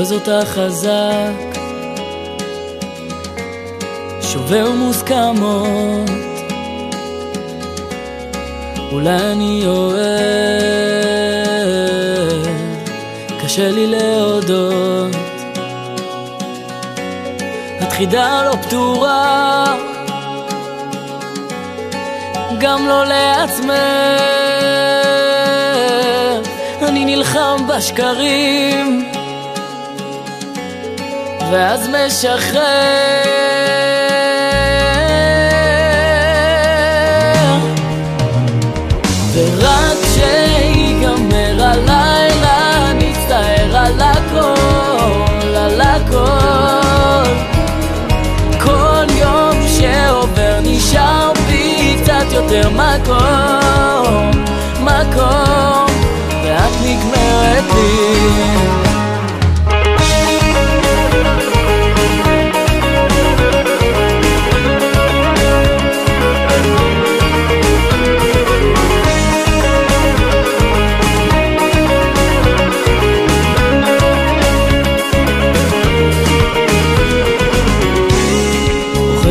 אוחז אותה חזק, שובר מוסכמות, אולי אני אוהב, קשה לי להודות. את חידה לא פתורה, גם לא לעצמך. אני נלחם בשקרים, ואז משחרר. ורק כשיגמר הלילה נצטער על הכל, על הכל. כל יום שעובר נשאר בי קצת יותר מקום,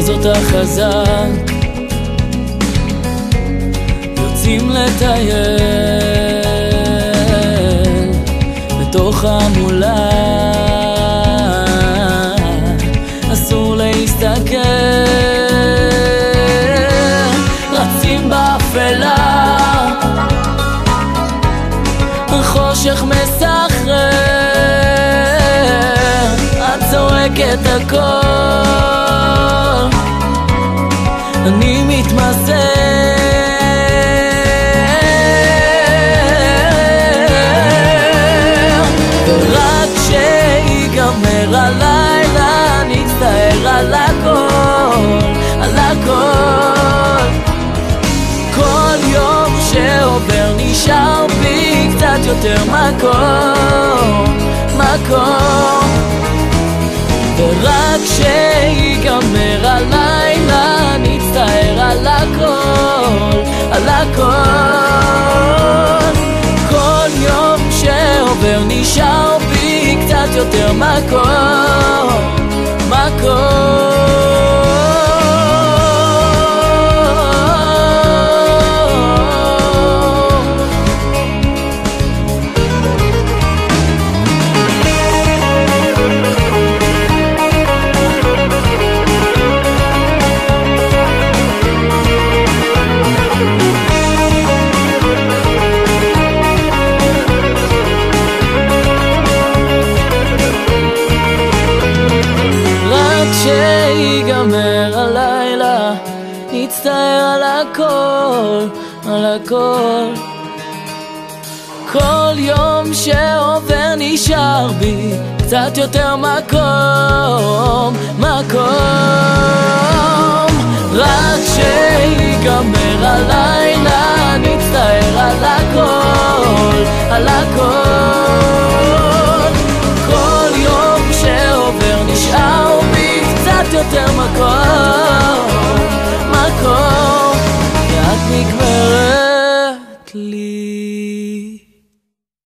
אוחז אותה חזק, יוצאים לטייל בתוך המולה, אסור להסתכל, רצים באפלה, החושך מסחרר, את זורקת הכל אני מתמסר ורק כשיגמר הלילה נצטער על הכל, על הכל. כל יום שעובר נשאר בי קצת יותר מקום, מקום. ורק כשיגמר הכל, על הכל. כל יום שעובר נשאר בי קצת יותר מקום, מקום נצטער על הכל, על הכל. כל יום שעובר נשאר בי קצת יותר מקום, מקום. רק כשיגמר הלילה נצטער על הכל, על הכל. כל יום שעובר נשאר בי קצת יותר מקום